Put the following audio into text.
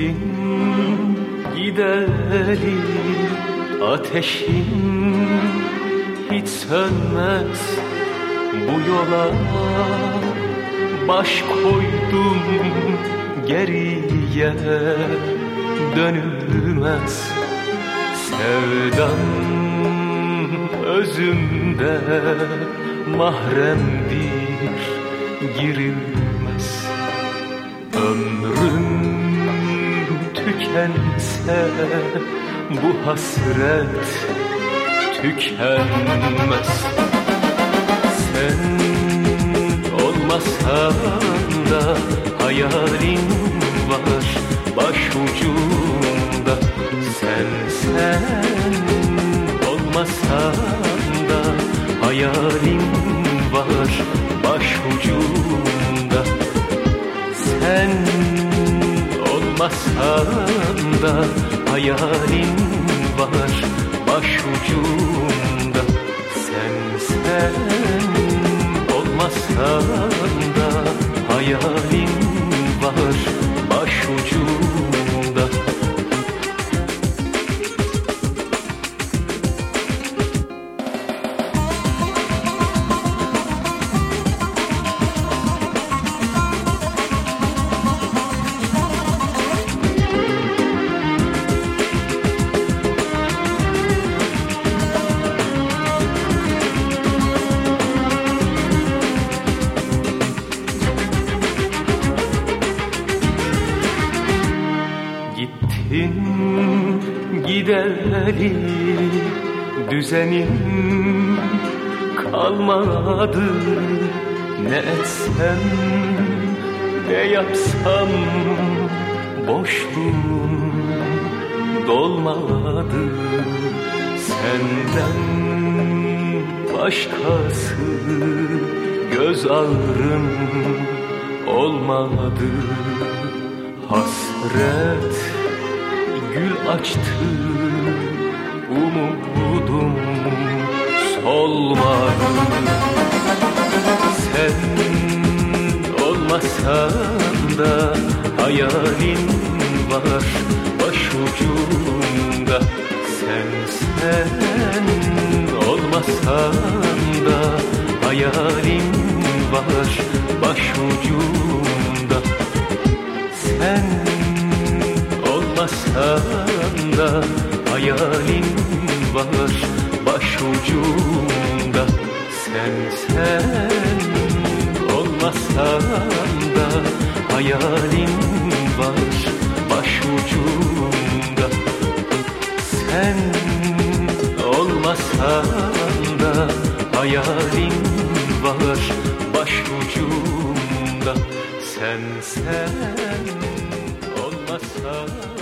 Gelin gidelim ateşin hiç sönmez bu yola. Baş koydum geriye dönülmez sevdam özümde. Mahremdir girilmez. Tükense bu hasret tükenmez. Sen olmasan da hayalin var başucumda. Sen sen olmasan olmasan da hayalin var başucumda gideli düzenim kalmadı. Ne etsem ne yapsam boşluğum dolmadı. Senden başkası göz ağrım olmadı. Hasret gül açtı umudum solmadı. Sen olmasan da hayalin var başucumda. Sen sen olmasan da hayalin var başucumda. Sen olmasan da hayalin var başucumda. Sen sen olmasan da hayalin var başucumda. Sen olmasan da hayalin var başucumda. Sen sen olmasan